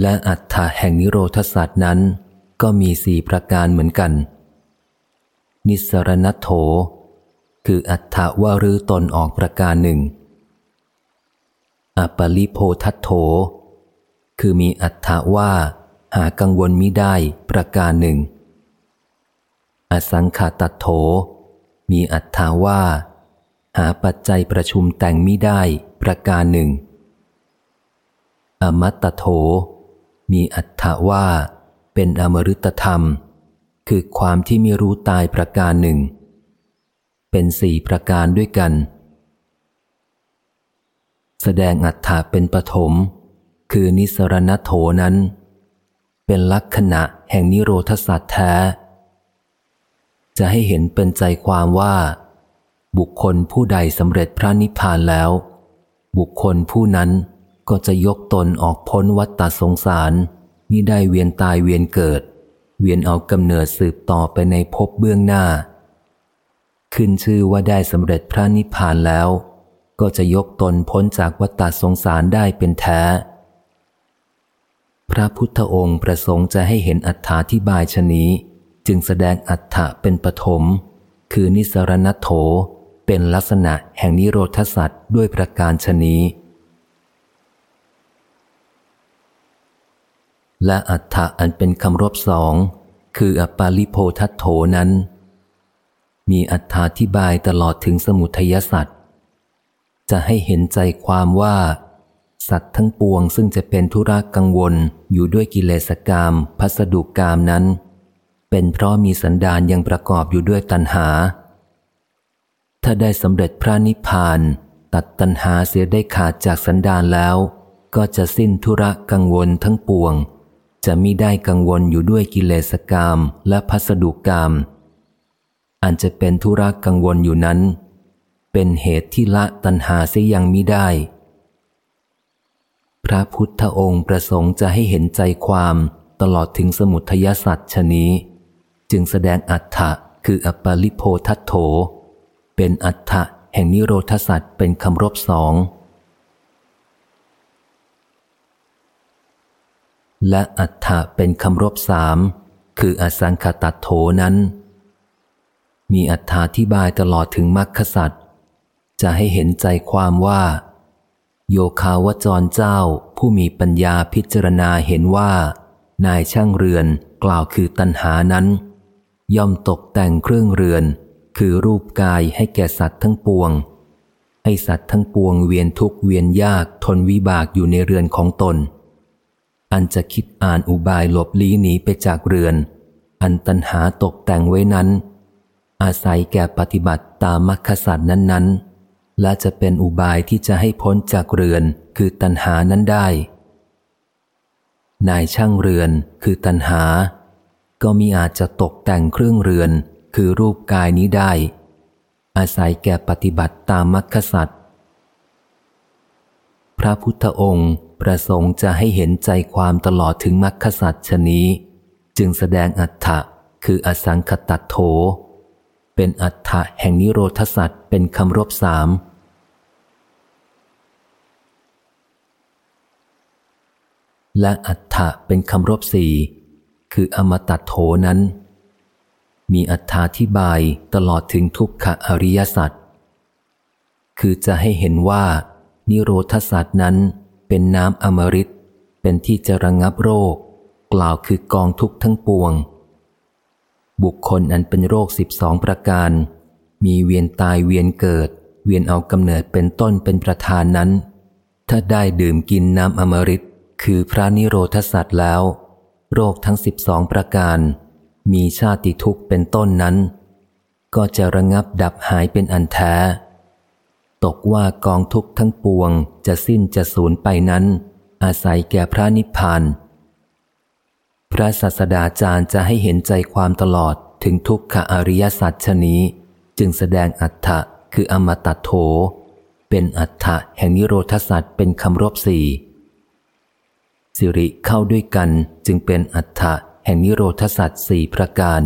และอัฏฐะแห่งนิโรธศาสตว์นั้น ก็มีสี่ประการเหมือนกัน นิสรณโถ คืออัฏฐะว่ารื้อตนออกประการหนึ่งอปลิโพทัตโถ คือมีอัฏฐะว่า หากังวลมิได้ประการหนึ่ง อสังขาตัดโถ มีอัฏฐาว่า หาปัจจัยประชุมแต่งมิได้ประการหนึ่ง อมัตตโถ มีอัฏฐาว่า เป็นอมฤตธรรม คือความที่ไม่รู้ตายประการหนึ่ง เป็นสี่ประการด้วยกัน แสดงอัฏฐาเป็นปฐม คือนิสรณโถนั้น เป็นลักษณะแห่งนิโรธสัตว์แท้ จะให้เห็นเป็นใจความว่า บุคคลผู้ใดสำเร็จพระนิพพานแล้ว บุคคลผู้นั้น ก็จะยกตนออกพ้นวัฏฏสงสารมิได้เวียนตายเวียนเกิด เวียนเอากำเนิดสืบต่อไปในภพเบื้องหน้า ขึ้นชื่อว่าได้สำเร็จพระนิพพานแล้ว ก็จะยกตนพ้นจากวัฏฏสงสารได้เป็นแท้ พระพุทธองค์ประสงค์จะให้เห็นอัฏฐาที่บายชนี้ จึงแสดงอัฏฐะเป็นปฐมคือนิสรณโถเป็นลักษณะแห่งนิโรธสัตว์ด้วยประการชนี้ และอัฏฐะอันเป็นคำรบสอง คืออปาลิโพทัตโถนั้น มีอัฏฐาที่บายตลอดถึงสมุทัยสัตว์จะให้เห็นใจความว่า สัตว์ทั้งปวงซึ่งจะเป็นธุระกังวลอยู่ด้วยกิเลสกรรมพัสดุกรรมนั้น เป็นเพราะมีสันดานยังประกอบอยู่ด้วยตัณหา ถ้าได้สำเร็จพระนิพพาน ตัดตัณหาเสียได้ขาดจากสันดานแล้ว ก็จะสิ้นธุระกังวลทั้งปวง จะมิได้กังวลอยู่ด้วยกิเลสกรรมและพัสดุกรรมอันจะเป็นธุระกังวลอยู่นั้น เป็นเหตุที่ละตัณหาเสียยังมิได้ พระพุทธองค์ประสงค์จะให้เห็นใจความตลอดถึงสมุทยสัตว์ชนี้ จึงแสดงอัฏฐะคืออปาลิโพทัตโถ เป็นอัฏฐะแห่งนิโรธสัตว์เป็นคำรบสอง และอัฏฐะเป็นคำรบสามคืออสังคตัดโถนั้น มีอัฏฐาที่บายตลอดถึงมรรคสัตว์จะให้เห็นใจความว่า โยคาวจรเจ้าผู้มีปัญญาพิจารณาเห็นว่า นายช่างเรือนกล่าวคือตัณหานั้น ย่อมตกแต่งเครื่องเรือน คือรูปกายให้แก่สัตว์ทั้งปวง ให้สัตว์ทั้งปวงเวียนทุกเวียนยากทนวิบากอยู่ในเรือนของตน อันจะคิดอ่านอุบายหลบลี้หนีไปจากเรือน อันตัณหาตกแต่งไว้นั้น อาศัยแก่ปฏิบัติตามมรรคสัตว์นั้นๆ และจะเป็นอุบายที่จะให้พ้นจากเรือนคือตัณหานั้นได้ นายช่างเรือนคือตัณหา ก็มีอาจจะตกแต่งเครื่องเรือนคือรูปกายนี้ได้ อาศัยแก่ปฏิบัติตามมรรคสัตว์พระพุทธองค์ประสงค์จะให้เห็นใจความตลอดถึงมรรคสัตชนี้ จึงแสดงอัฏฐะคืออสังคตัดโถ เป็นอัฏฐะแห่งนิโรธสัตเป็นคำรบสามและอัฏฐะเป็นคำรบสี่คืออมตัดโถนั้น มีอัฏฐาที่บายตลอดถึงทุกขอริยสัตคือจะให้เห็นว่า นิโรธสัตนั้น เป็นน้ำอมฤตเป็นที่จะระงงับโรค กล่าวคือกองทุกทั้งปวง บุคคลอันเป็นโรคสิบสองประการ มีเวียนตายเวียนเกิด เวียนเอากำเนิดเป็นต้นเป็นประธานนั้น ถ้าได้ดื่มกินน้ำอมฤตคือพระนิโรธสัตว์แล้ว โรคทั้งสิบสองประการ มีชาติทุกข์เป็นต้นนั้น ก็จะระงับดับหายเป็นอันแท้ ตกว่ากองทุกข์ทั้งปวงจะสิ้นจะสูญไปนั้น อาศัยแก่พระนิพพาน พระศาสดาจารย์จะให้เห็นใจความตลอดถึงทุกขอริยสัจชนี้ จึงแสดงอัฏฐะคืออมตะโถ เป็นอัฏฐะแห่งนิโรธสัจเป็นคำรบสี่สิริเข้าด้วยกันจึงเป็นอัฏฐะแห่งนิโรธสัจสี่ประการ